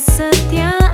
satear.